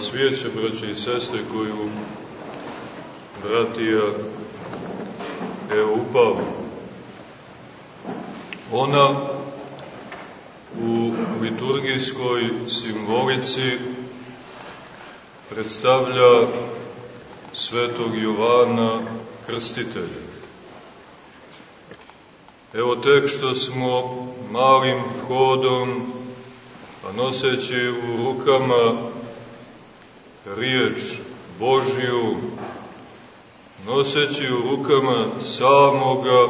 svijeća, braće i sestre, koju bratija evo upao. Ona u liturgijskoj simbolici predstavlja svetog Jovana Krstitelja. Evo tek što smo malim vhodom, a noseći u rukama riječ Božju, noseći u rukama samoga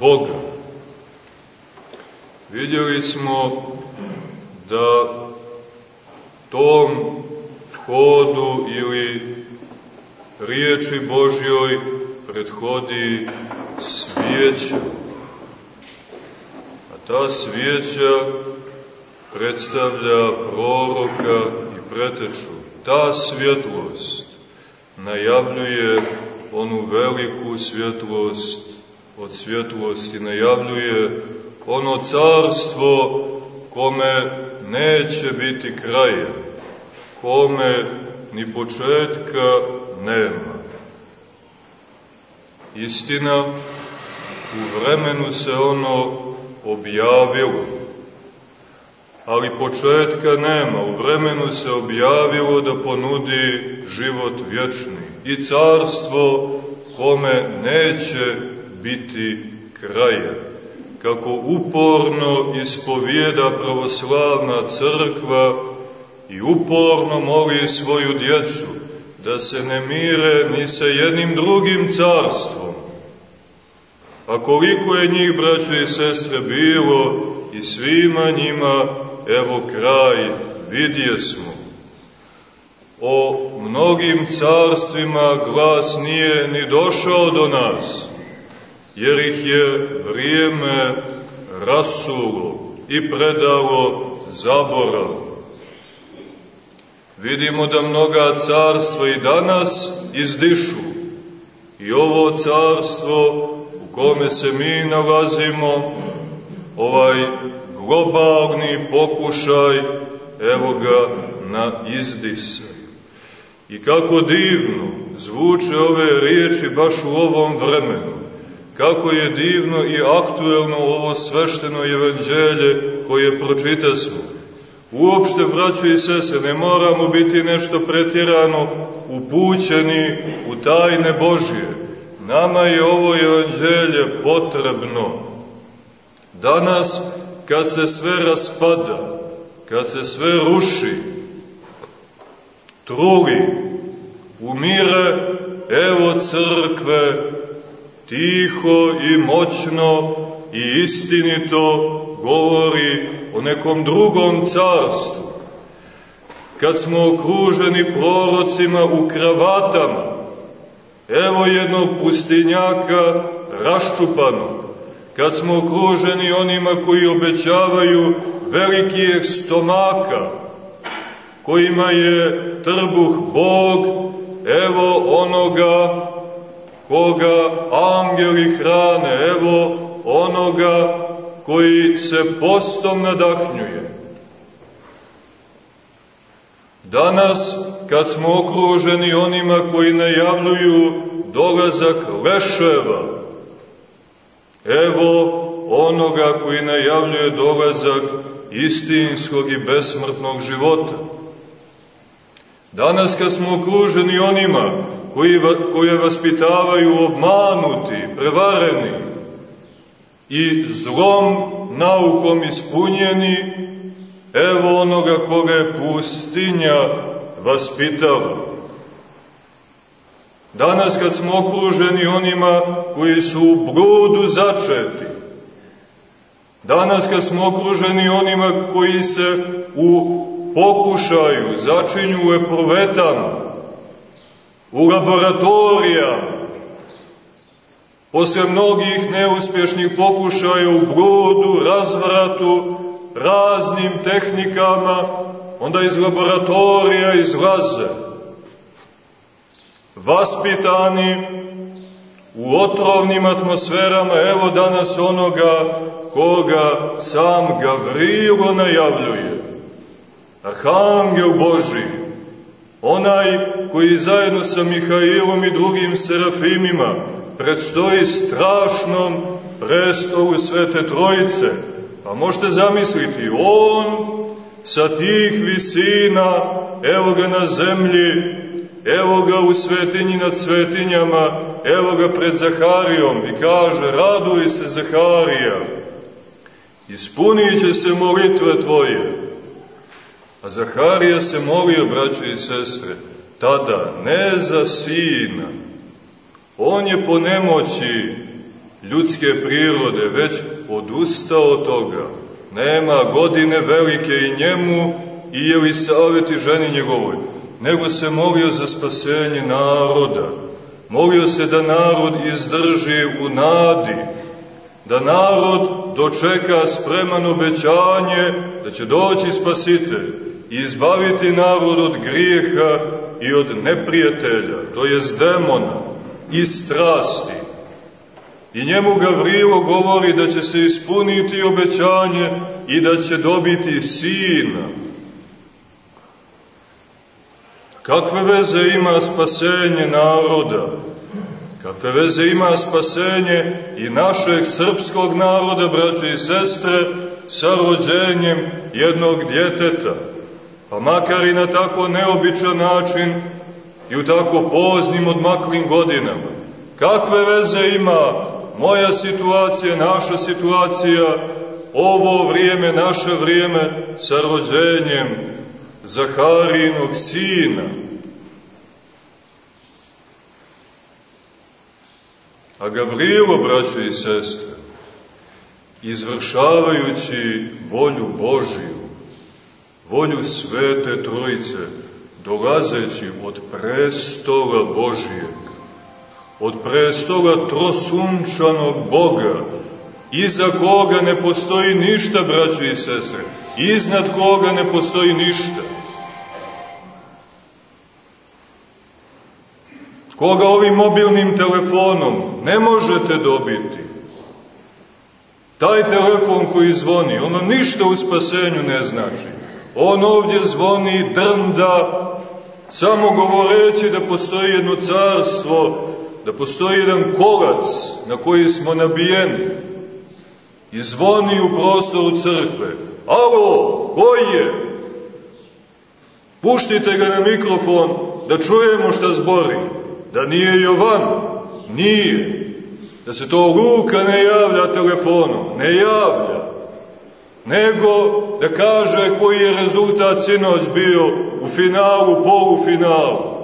Boga. Vidjeli smo da tom vhodu ili riječi Božjoj prethodi svijeća. A ta svijeća predstavlja proroka i preteču. Ta svjetlost najavljuje onu veliku svjetlost od svjetlosti, najavljuje ono carstvo kome neće biti kraja, kome ni početka nema. Istina, u vremenu se ono objavilo, ali početka nema. U vremenu se objavilo da ponudi život vječni i carstvo kome neće biti kraja. Kako uporno ispovijeda pravoslavna crkva i uporno moli svoju djecu da se ne mire ni sa jednim drugim carstvom. A koliko je njih, braćo i sestre, bilo i svima njima evo kraj, vidje smo. O mnogim carstvima glas nije ni došao do nas, jer ih je vrijeme rasulo i predalo zaborav. Vidimo da mnoga carstva i danas izdišu i ovo carstvo kome se mi nalazimo, ovaj globalni pokušaj, evo ga na izdisaj. I kako divno zvuče ove riječi baš u ovom vremenu. Kako je divno i aktuelno ovo svešteno evanđelje koje pročitasmo. Uopšte, braćo i sese, ne moramo biti nešto pretjerano upućeni u tajne Božje. Nama je ovo evanđelje potrebno. Danas kad se sve raspada, kad se sve ruši, truli, umire, evo crkve, tiho i moćno i istinito govori o nekom drugom carstvu. Kad smo okruženi prorocima u kravatama, evo jednog pustinjaka raščupanog, kad smo okruženi onima koji obećavaju velikih stomaka, kojima je trbuh Bog, evo onoga koga angeli hrane, evo onoga koji se postom nadahnjuje. Danas, kad smo okruženi onima koji najavljuju dolazak leševa, Evo onoga koji najavljuje dolazak istinskog i besmrtnog života. Danas kad smo okruženi onima koji, koje vaspitavaju obmanuti, prevareni i zlom naukom ispunjeni, evo onoga koga je pustinja vaspitala. Danas kad smo okruženi onima koji su u brudu začeti, danas kad smo okruženi onima koji se u pokušaju začinju u eprovetama, u laboratorijama, posle mnogih neuspješnih pokušaja u brudu, razvratu, raznim tehnikama, onda iz laboratorija izlaze vaspitani u otrovnim atmosferama, evo danas onoga koga sam Gavrilo najavljuje, Arhangel Boži, Onaj koji zajedno sa Mihailom i drugim serafimima predstoji strašnom prestolu Svete Trojice. Pa možete zamisliti, on sa tih visina, evo ga na zemlji, evo ga u svetinji nad svetinjama, evo ga pred Zaharijom i kaže, raduj se Zaharija, ispunit će se molitve tvoje. A Zaharija se molio, braćo i sestre, tada ne za sina. On je po nemoći ljudske prirode već odustao od toga. Nema godine velike i njemu i Jelisaveti ženi njegovoj, nego se molio za spasenje naroda. Molio se da narod izdrži u nadi, da narod dočeka spreman obećanje da će doći spasitelj i izbaviti narod od grijeha i od neprijatelja, to je demona i strasti. I njemu Gavrilo govori da će se ispuniti obećanje i da će dobiti sina. Kakve veze ima spasenje naroda? Kakve veze ima spasenje i našeg srpskog naroda, braće i sestre, sa rođenjem jednog djeteta? Pa makar i na tako neobičan način i u tako poznim odmaklim godinama. Kakve veze ima moja situacija, naša situacija, ovo vrijeme, naše vrijeme sa rođenjem Zaharinog sina? A Gavrilo, braćo i sestre, izvršavajući volju Božiju, volju Svete Trojice, dolazeći od prestola Božijeg, od prestola trosunčanog Boga, iza koga ne postoji ništa, braćo i sestre, iznad koga ne postoji ništa, koga ovim mobilnim telefonom ne možete dobiti. Taj telefon koji zvoni, ono ništa u spasenju ne znači. On ovdje zvoni drnda, samo govoreći da postoji jedno carstvo, da postoji jedan kolac na koji smo nabijeni. I zvoni u prostoru crkve. Alo, ko je? Puštite ga na mikrofon da čujemo šta zbori. Da nije Jovan, nije. Da se to Luka ne javlja telefonom, ne javlja. Nego da kaže koji je rezultat sinoć bio u finalu, polufinalu.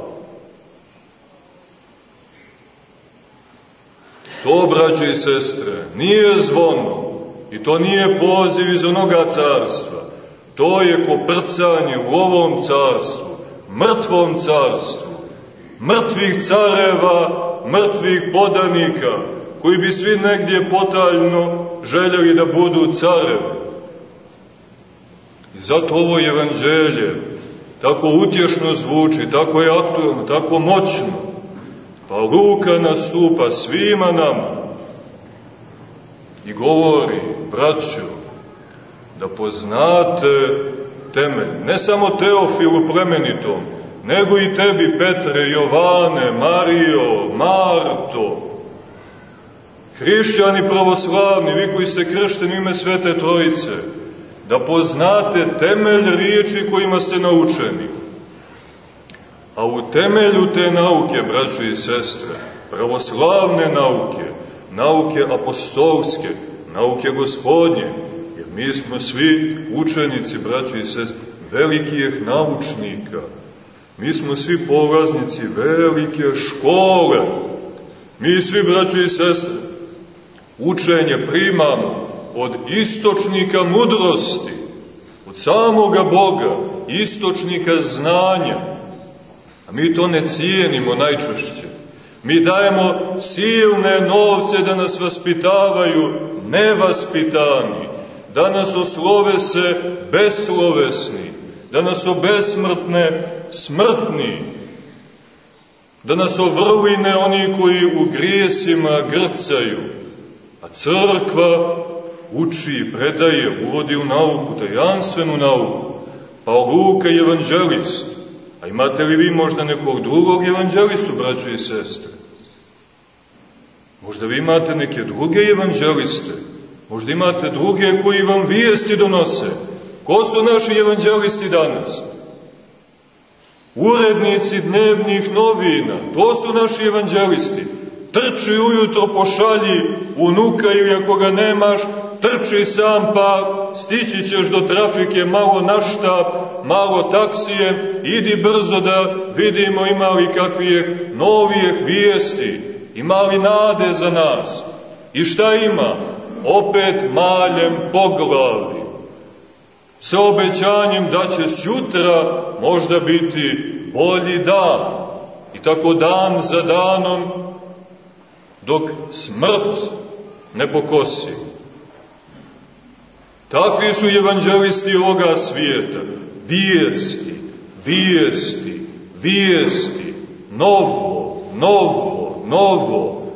To, braće i sestre, nije zvono i to nije poziv iz onoga carstva. To je koprcanje u ovom carstvu, mrtvom carstvu mrtvih careva, mrtvih podanika, koji bi svi negdje potaljno željeli da budu carevi. I zato ovo evanđelje tako utješno zvuči, tako je aktualno, tako moćno. Pa Luka nastupa svima nama i govori, braćo, da poznate temelj, ne samo Teofilu plemenitom, nego i tebi, Petre, Jovane, Marijo, Marto, hrišćani pravoslavni, vi koji ste kršteni ime Svete Trojice, da poznate temelj riječi kojima ste naučeni. A u temelju te nauke, braćo i sestre, pravoslavne nauke, nauke apostolske, nauke gospodnje, jer mi smo svi učenici, braćo i sestre, velikih naučnika, Mi smo svi polaznici velike škole. Mi svi, braćo i sestre, učenje primamo od istočnika mudrosti, od samoga Boga, istočnika znanja. A mi to ne cijenimo najčešće. Mi dajemo silne novce da nas vaspitavaju nevaspitani, da nas oslove se beslovesni, da nas obesmrtne smrtni, da nas ovrline oni koji u grijesima grcaju, a crkva uči, predaje, uvodi u nauku, tajanstvenu nauku, pa Luka je evanđelist, a A imate li vi možda nekog drugog evanđelistu, braćo i sestre? Možda vi imate neke druge evanđeliste, možda imate druge koji vam vijesti donose. Ko su naši evanđelisti danas? Urednici dnevnih novina, to su naši evanđelisti. Trči ujutro pošalji unuka ili ako ga nemaš, trči sam pa stići ćeš do trafike malo našta, malo taksije, idi brzo da vidimo ima li kakvih novijeh vijesti, ima li nade za nas. I šta ima? Opet maljem po glavi. Sa obećanjem da će sutra možda biti bolji dan. I tako dan za danom dok smrt ne pokosi. Takvi su evanđelisti ovoga svijeta. Vijesti, vijesti, vijesti, novo, novo, novo.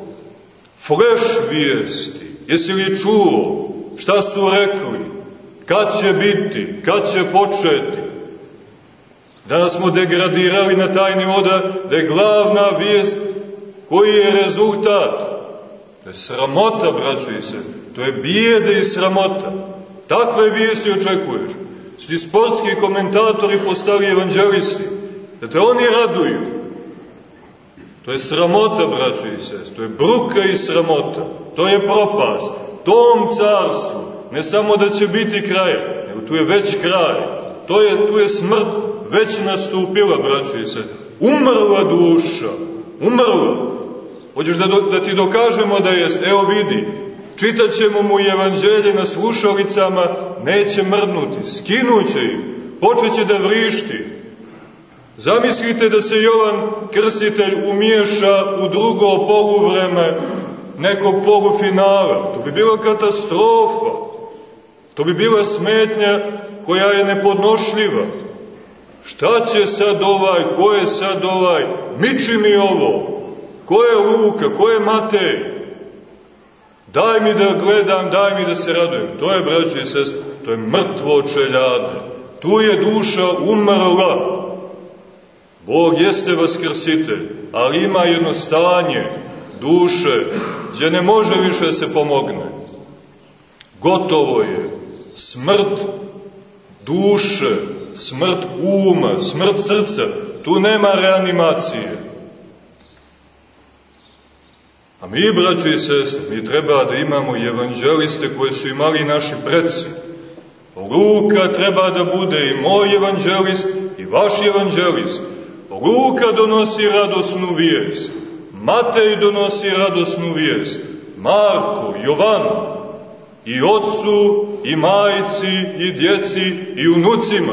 Fleš vijesti. Jesi li čuo šta su rekli? Kad će biti? Kad će početi? Danas smo degradirali na tajni oda da je glavna vijest koji je rezultat. To je sramota, braćo i se. To je bijede i sramota. Takve vijesti očekuješ. Svi sportski komentatori postali evanđelisti. Da te oni raduju. To je sramota, braćo i sest. To je bruka i sramota. To je propast. Tom carstvu ne samo da će biti kraj, nego tu je već kraj. To je, tu je smrt već nastupila, braćo i sest. Umrla duša. Umrla. Hoćeš da, do, da ti dokažemo da jest? Evo vidi, Čitat ćemo mu evanđelje na slušalicama, neće mrdnuti, skinuće ih, počeće da vrišti. Zamislite da se Jovan Krstitelj umiješa u drugo poluvreme nekog polufinala. To bi bila katastrofa. To bi bila smetnja koja je nepodnošljiva. Šta će sad ovaj, ko je sad ovaj, miči mi ovo, ko je Luka, ko je Matej, Daj mi da gledam, daj mi da se radujem. To je, braćo i sest, to je mrtvo čeljade. Tu je duša umrla. Bog jeste vaskrsitelj, ali ima jedno stanje duše gdje ne može više da se pomogne. Gotovo je. Smrt duše, smrt uma, smrt srca. Tu nema reanimacije. A mi, braćo i sestre, mi treba da imamo evanđeliste koje su imali naši predsi. Luka treba da bude i moj evanđelist i vaš evanđelist. Luka donosi radosnu vijest. Matej donosi radosnu vijest. Marko, Jovan, i ocu, i majici, i djeci, i unucima.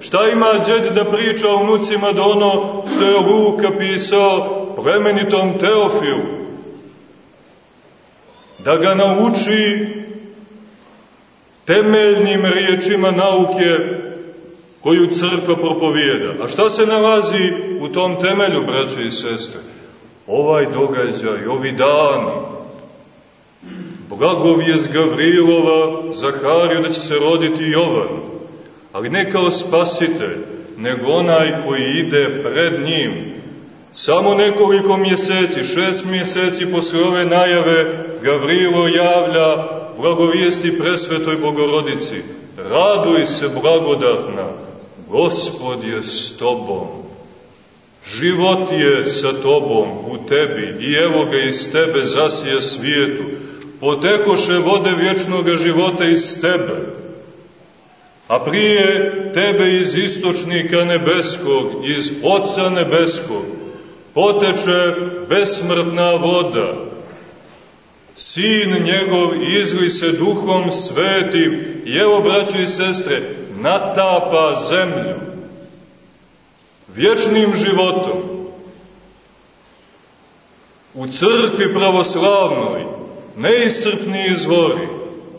Šta ima džed da priča unucima da ono što je Luka pisao plemenitom Teofilu? Da ga nauči temeljnim riječima nauke koju crkva propovijeda. A šta se nalazi u tom temelju, braćo i sestre? Ovaj događaj, ovi dani, blagovijest Gavrilova, Zahariju da će se roditi Jovan, ali ne kao spasitelj, nego onaj koji ide pred njim, Samo nekoliko mjeseci, šest mjeseci posle ove najave, Gavrilo javlja blagovijesti presvetoj Bogorodici. Raduj se, blagodatna, Gospod je s tobom. Život je sa tobom, u tebi, i evo ga iz tebe zasije svijetu. Potekoše vode vječnog života iz tebe. A prije tebe iz istočnika nebeskog, iz Oca nebeskog, poteče besmrtna voda. Sin njegov izli se duhom svetim i evo, braćo i sestre, natapa zemlju vječnim životom. U crkvi pravoslavnoj neiscrpni izvori,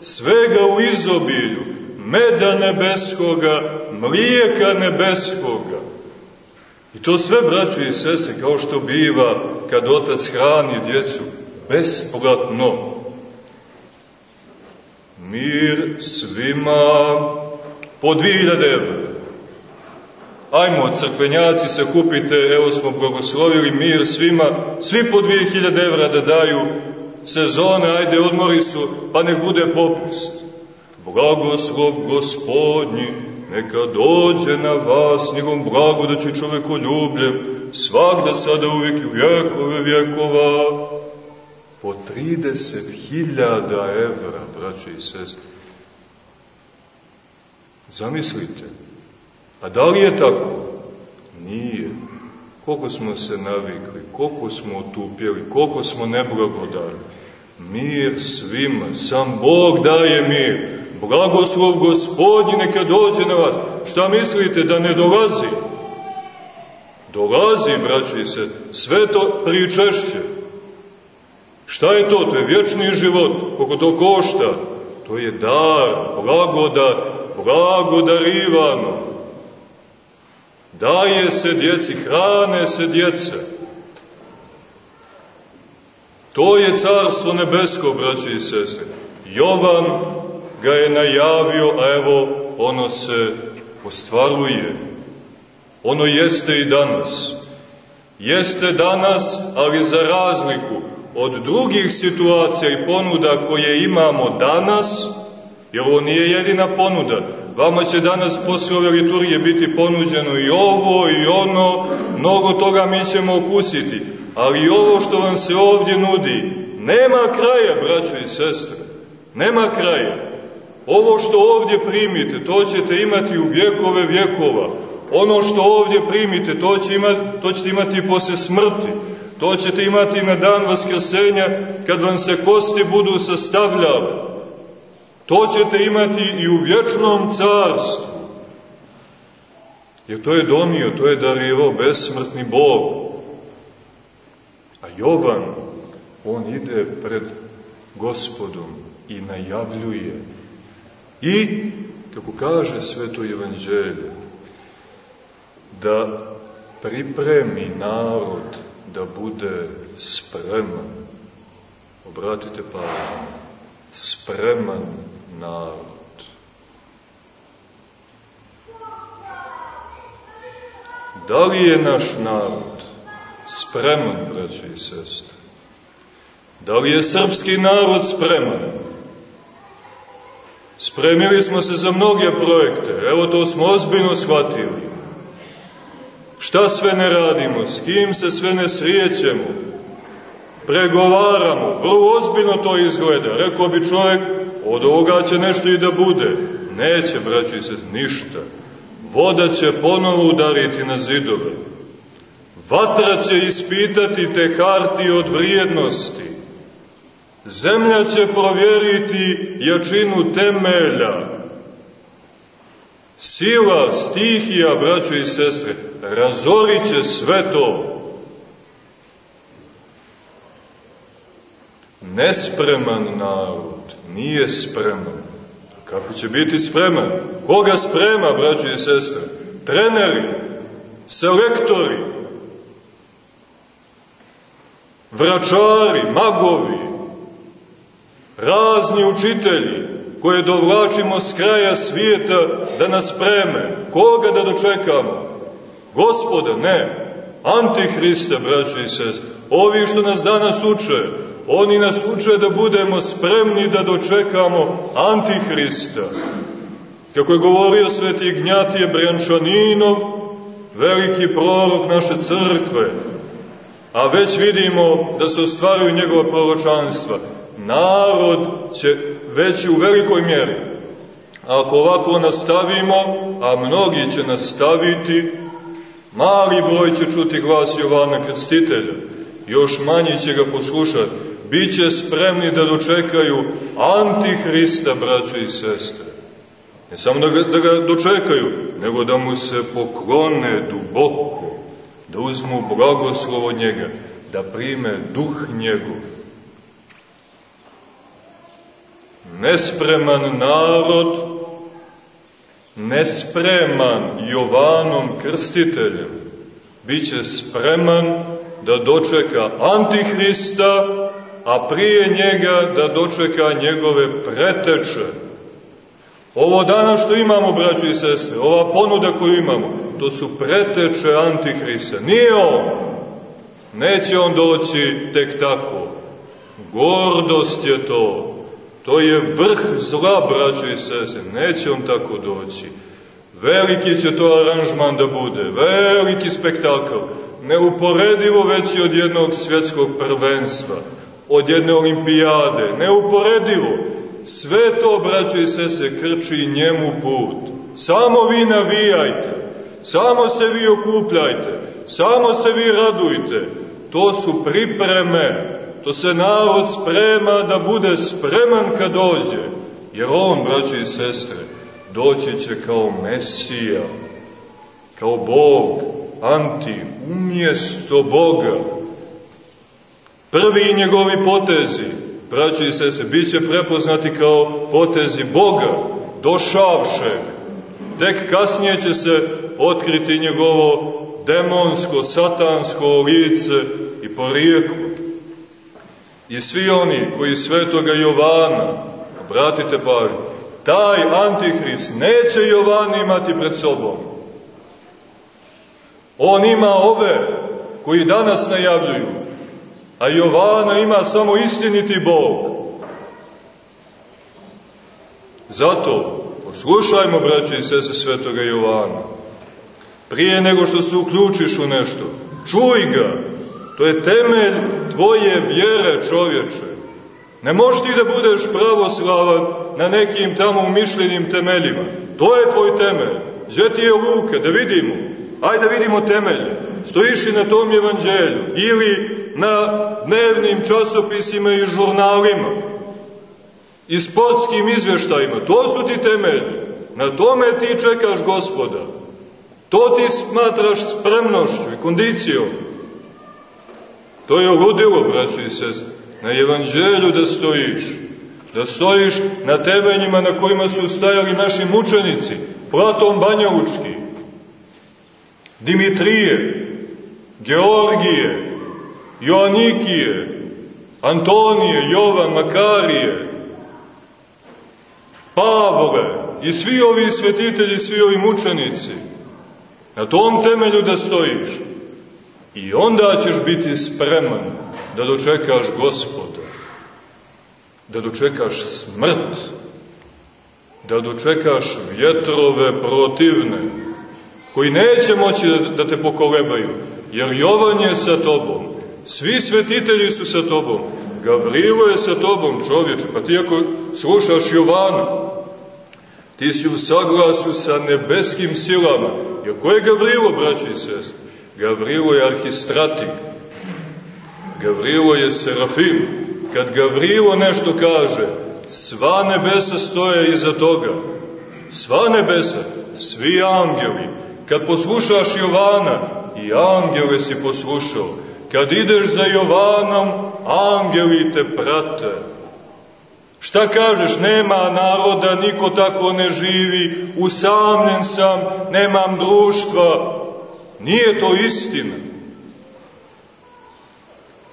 svega u izobilju, meda nebeskoga, mlijeka nebeskoga, I to sve, braćo i sese, kao što biva kad otac hrani djecu, besplatno. Mir svima po 2000 evra. Ajmo, crkvenjaci, se kupite, evo smo blagoslovili mir svima, svi po 2000 evra da daju sezone, ajde odmori su, pa ne bude popust. Blagoslov gospodnji, neka dođe na vas, njegom blago da će čoveku ljubljen, svakda sada uvijek i vjekove vjekova, po 30.000 evra, braće i sestre. Zamislite, a da li je tako? Nije. Koliko smo se navikli, koliko smo otupjeli, koliko smo neblagodarni. Mir svima, sam Bog daje mir. Blagoslov gospodnji neka dođe na vas. Šta mislite da ne dolazi? Dolazi, braći se, sve to pričešće. Šta je to? To je vječni život, koliko to košta. To je dar, blagodat, blagodarivano. Daje se djeci, hrane se djeca. To je carstvo nebesko, braće i sestre. Jovan ga je najavio, a evo ono se ostvaruje. Ono jeste i danas. Jeste danas, ali za razliku od drugih situacija i ponuda koje imamo danas, jer ovo nije jedina ponuda, vama će danas posle ove liturgije biti ponuđeno i ovo i ono, mnogo toga mi ćemo okusiti, ali ovo što vam se ovdje nudi, nema kraja, braćo i sestre, nema kraja. Ovo što ovdje primite, to ćete imati u vjekove vjekova. Ono što ovdje primite, to, će imati, to ćete imati posle smrti. To ćete imati na dan Vaskrsenja, kad vam se kosti budu sastavljali. To ćete imati i u vječnom carstvu. Jer to je donio, to je darivo besmrtni Bog. A Jovan, on ide pred gospodom i najavljuje. I, kako kaže sveto evanđelje, da pripremi narod da bude spreman. Obratite pažnju, spreman narod. Da li je naš narod spreman, braće i sestre? Da li je srpski narod spreman? Spremili smo se za mnoge projekte, evo to smo ozbiljno shvatili. Šta sve ne radimo, s kim se sve ne srijećemo, pregovaramo, vrlo ozbiljno to izgleda. Rekao bi čovjek, od ovoga će nešto i da bude. Neće, braći se, ništa. Voda će ponovo udariti na zidove. Vatra će ispitati te harti od vrijednosti. Zemlja će provjeriti jačinu temelja. Sila, stihija, braćo i sestre, razorit će sve to. Nespreman narod nije spreman. Kako će biti spreman? Koga sprema, braćo i sestre? Treneri, selektori, vračari, magovi, razni učitelji, koje dovlačimo s kraja svijeta da nas spreme. Koga da dočekamo? Gospoda, ne. Antihrista, braćo i sestre. Ovi što nas danas uče, oni nas uče da budemo spremni da dočekamo Antihrista. Kako je govorio sveti Gnjatije Brjančaninov, veliki prorok naše crkve, a već vidimo da se ostvaruju njegova proročanstva. Narod će već u velikoj mjeri, ako ovako nastavimo, a mnogi će nastaviti, mali broj će čuti glas Jovana Krstitelja, još manji će ga poslušati, bit će spremni da dočekaju Antihrista, braćo i sestre. Ne samo da ga, da ga dočekaju, nego da mu se poklone duboko, da uzmu blagoslov njega, da prime duh njegov. Nespreman narod, nespreman Jovanom Krstiteljem, bit će spreman da dočeka Antihrista, a prije njega da dočeka njegove preteče. Ovo danas što imamo, braćo i sestre, ova ponuda koju imamo, to su preteče Antihrista. Nije on. Neće on doći tek tako. Gordost je to. To je vrh zla, braćo i sestre. Neće on tako doći. Veliki će to aranžman da bude. Veliki spektakl. Neuporedivo veći od jednog svjetskog prvenstva. Od jedne olimpijade. Neuporedivo. Sve to, braćo i sese, krči njemu put. Samo vi navijajte, samo se vi okupljajte, samo se vi radujte. To su pripreme, to se narod sprema da bude spreman kad dođe. Jer on, braćo i sestre, doći će kao Mesija, kao Bog, anti, umjesto Boga. Prvi njegovi potezi, braći i sese, bit će prepoznati kao potezi Boga, došavše. Tek kasnije će se otkriti njegovo demonsko, satansko lice i porijeklo. I svi oni koji svetoga Jovana, obratite pažnju, taj antihrist neće Jovan imati pred sobom. On ima ove koji danas najavljuju, a Jovana ima samo istiniti Bog. Zato, poslušajmo, braće i sese svetoga Jovana, prije nego što se uključiš u nešto, čuj ga, to je temelj tvoje vjere čovječe. Ne možeš ti da budeš pravoslavan na nekim tamo umišljenim temeljima. To je tvoj temelj. Gdje ti je luka? Da vidimo. Ajde da vidimo temelje. Stojiš i na tom evanđelju. Ili na dnevnim časopisima i žurnalima. I sportskim izvještajima. To su ti temelji. Na tome ti čekaš gospoda. To ti smatraš spremnošću i kondicijom. To je ludilo, braći i sest, na evanđelju da stojiš. Da stojiš na temeljima na kojima su stajali naši mučenici, Platon Banjalučki, Dimitrije, Georgije, Joanikije, Antonije, Jovan, Makarije, Pavle i svi ovi svetitelji, svi ovi mučenici. Na tom temelju da stojiš. I onda ćeš biti spreman da dočekaš gospoda, da dočekaš smrt, da dočekaš vjetrove protivne, koji neće moći da, te pokolebaju, jer Jovan je sa tobom, svi svetitelji su sa tobom, Gavrilo je sa tobom, čovječe, pa ti ako slušaš Jovana, ti si u saglasu sa nebeskim silama, jer ko je Gavrilo, braći i sest? Gavrilo je arhistratik, Gavrilo je serafim. Kad Gavrilo nešto kaže, sva nebesa stoje iza toga. Sva nebesa, svi angeli. Kad poslušaš Jovana, i angele si poslušao. Kad ideš za Jovanom, angeli te prate. Šta kažeš, nema naroda, niko tako ne živi, usamljen sam, nemam društva. Nije to istina.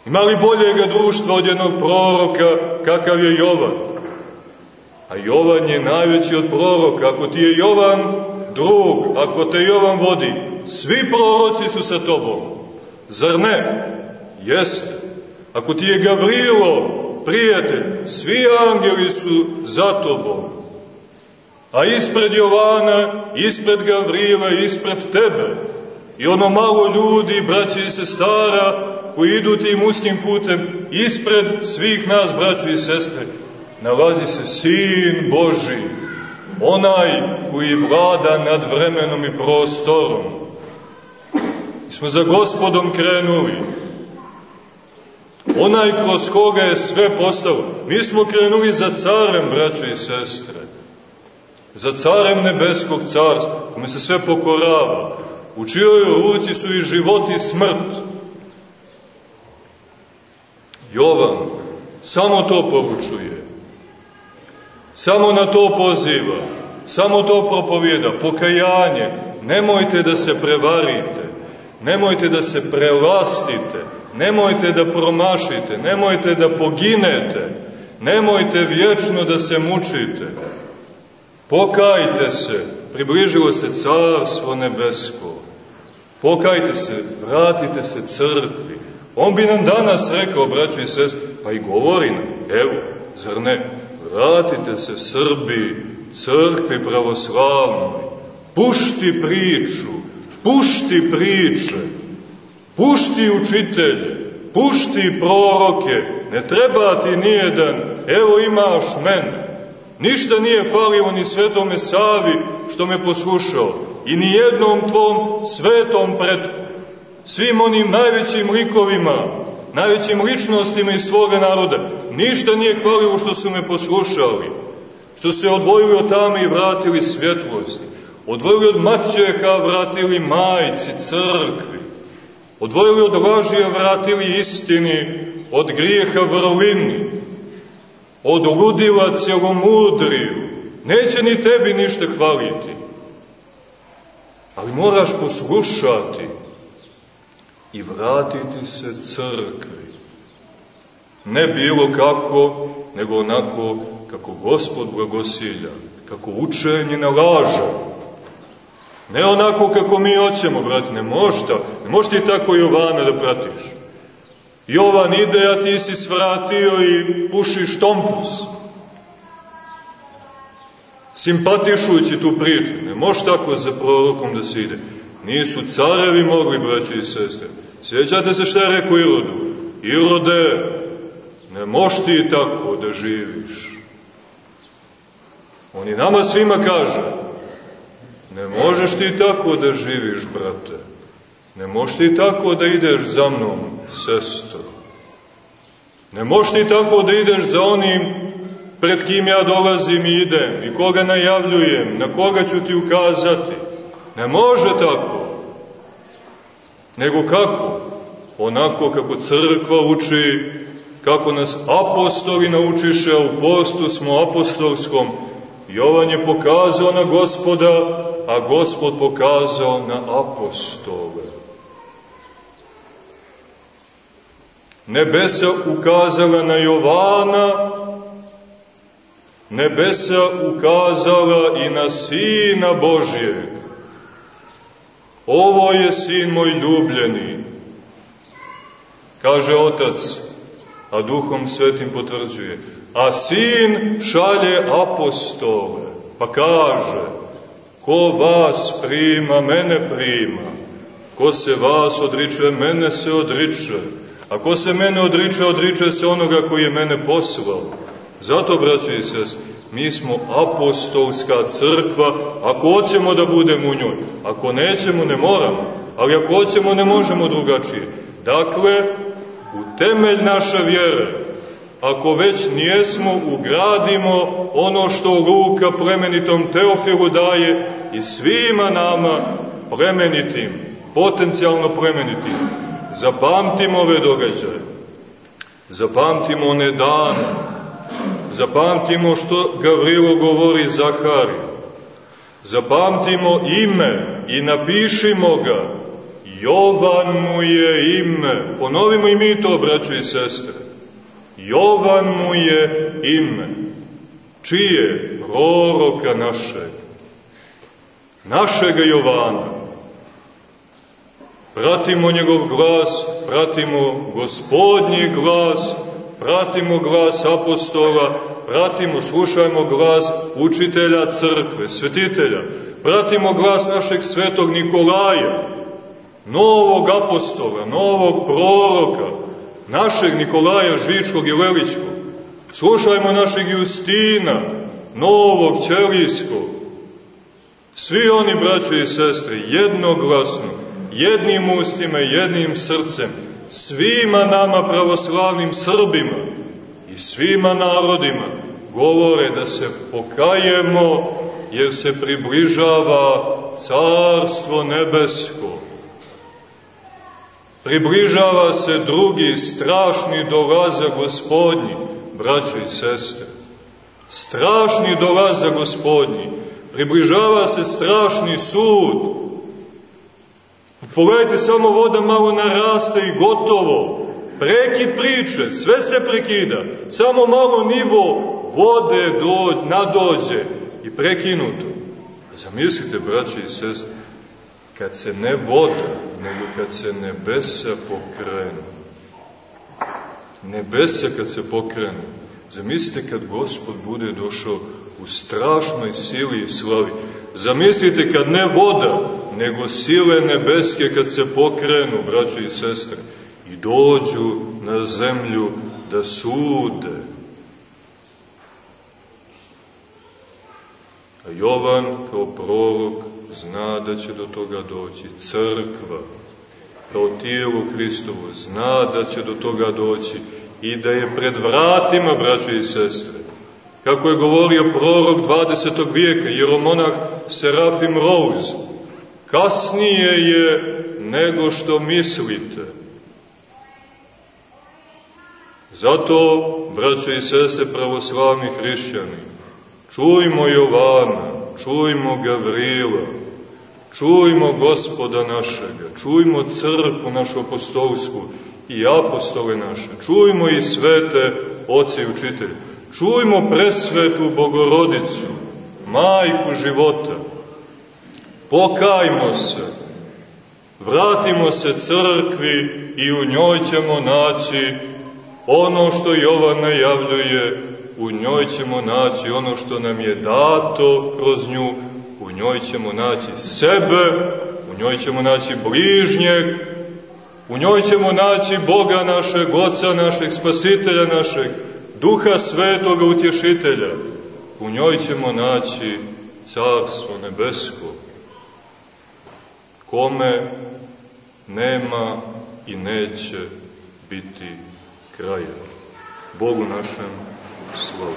Ima li boljega društva od jednog proroka kakav je Jovan? A Jovan je najveći od proroka. Ako ti je Jovan drug, ako te Jovan vodi, svi proroci su sa tobom. Zar ne? Jeste. Ako ti je Gavrilo prijatelj, svi angeli su za tobom. A ispred Jovana, ispred Gavrila, ispred tebe. I ono malo ljudi, braći i sestara, koji idu tim uskim putem, ispred svih nas, braći i sestre, nalazi se Sin Boži, onaj koji vlada nad vremenom i prostorom. Mi smo za gospodom krenuli, onaj kroz koga je sve postalo. Mi smo krenuli za carem, braćo i sestre, za carem nebeskog carstva, kome se sve pokorava, u čijoj ruci su i život i smrt. Jovan samo to poručuje, samo na to poziva, samo to propovjeda, pokajanje, nemojte da se prevarite, nemojte da se prelastite, nemojte da promašite, nemojte da poginete, nemojte vječno da se mučite. Pokajte se, približilo se carstvo nebesko. Pokajte se, vratite se crkvi. On bi nam danas rekao, braćo i sest, pa i govori nam, evo, zar ne, vratite se Srbi, crkvi pravoslavnoj, pušti priču, pušti priče, pušti učitelje, pušti proroke, ne treba ti nijedan, evo imaš mene. Ništa nije falilo ni svetome Savi što me poslušao i ni jednom tvom svetom pretku, svim onim najvećim likovima, najvećim ličnostima iz tvoga naroda, ništa nije hvalilo što su me poslušali, što se odvojili od tame i vratili svjetlosti, odvojili od maćeha, vratili majci, crkvi, odvojili od laži, vratili istini, od grijeha vrlini, od ludila cjelomudriju, neće ni tebi ništa hvaliti. Ali moraš poslušati i vratiti se crkvi. Ne bilo kako, nego onako kako Gospod blagosilja, kako učenje nalaže. Ne onako kako mi hoćemo, brati, ne možda, ne možda i tako Jovana da pratiš. Jovan ide, a ti si svratio i pušiš tompus. Simpatišujući tu priču, ne može tako za prorokom da se ide. Nisu carevi mogli, braći i sestre. Sjećate se šta je rekao Irodu? Irode, ne moš ti tako da živiš. On i nama svima kaže, ne možeš ti tako da živiš, brate. Ne možeš ti tako da ideš za mnom, sestro. Ne možeš ti tako da ideš za onim pred kim ja dolazim i idem i koga najavljujem, na koga ću ti ukazati. Ne može tako. Nego kako? Onako kako crkva uči, kako nas apostoli naučiše, a u postu smo apostolskom. Jovan je pokazao na gospoda, a gospod pokazao na apostole. Nebesa ukazala na Jovana, nebesa ukazala i na Sina Božijeg. Ovo je Sin moj ljubljeni, kaže Otac, a Duhom Svetim potvrđuje. A Sin šalje apostole, pa kaže, ko vas prima, mene prima, ko se vas odriče, mene se odriče, Ako se mene odriče, odriče se onoga koji je mene poslao. Zato, braći i sest, mi smo apostolska crkva, ako hoćemo da budemo u njoj. Ako nećemo, ne moramo. Ali ako hoćemo, ne možemo drugačije. Dakle, u temelj naše vjere, ako već nijesmo, ugradimo ono što Luka plemenitom Teofilu daje i svima nama plemenitim, potencijalno plemenitim Zapamtimo ove događaje. Zapamtimo one dane. Zapamtimo što Gavrilo govori Zahari. Zapamtimo ime i napišimo ga. Jovan mu je ime. Ponovimo i mi to, braćo i sestre. Jovan mu je ime. Čije? Proroka našeg. Našega Jovana pratimo njegov glas, pratimo gospodnji glas, pratimo glas apostola, pratimo, slušajmo glas učitelja crkve, svetitelja, pratimo glas našeg svetog Nikolaja, novog apostola, novog proroka, našeg Nikolaja Žičkog i Leličkog, slušajmo našeg Justina, novog Ćelijskog, svi oni, braće i sestre, jednoglasno, jednim ustima i jednim srcem, svima nama pravoslavnim Srbima i svima narodima govore da se pokajemo jer se približava Carstvo nebesko. Približava se drugi strašni dolaza gospodnji, braćo i sestre. Strašni dolaza gospodnji. Približava se strašni sud Pogledajte, samo voda malo naraste i gotovo. Preki priče, sve se prekida. Samo malo nivo vode do, nadođe i prekinuto. Zamislite, braći i sestre, kad se ne voda, nego kad se nebesa pokrenu. Nebesa kad se pokrenu. Zamislite kad Gospod bude došao u strašnoj sili i slavi. Zamislite kad ne voda, nego sile nebeske kad se pokrenu, braći i sestre, i dođu na zemlju da sude. A Jovan kao prorok zna da će do toga doći. Crkva kao tijelo Hristovo zna da će do toga doći i da je pred vratima, braće i sestre. Kako je govorio prorok 20. vijeka, jeromonah Serafim Rose, kasnije je nego što mislite. Zato, braćo i sese pravoslavni hrišćani, čujmo Jovana, čujmo Gavrila, čujmo gospoda našega, čujmo crkvu našu apostolsku i apostole naše, čujmo i svete oce i učitelje, čujmo presvetu Bogorodicu, majku života, pokajmo se, vratimo se crkvi i u njoj ćemo naći ono što Jovan najavljuje, u njoj ćemo naći ono što nam je dato kroz nju, u njoj ćemo naći sebe, u njoj ćemo naći bližnjeg, u njoj ćemo naći Boga našeg, Oca našeg, Spasitelja našeg, Duha Svetoga Utješitelja. U njoj ćemo naći Carstvo Nebesko, kome nema i neće biti kraja. Bogu našem slavu.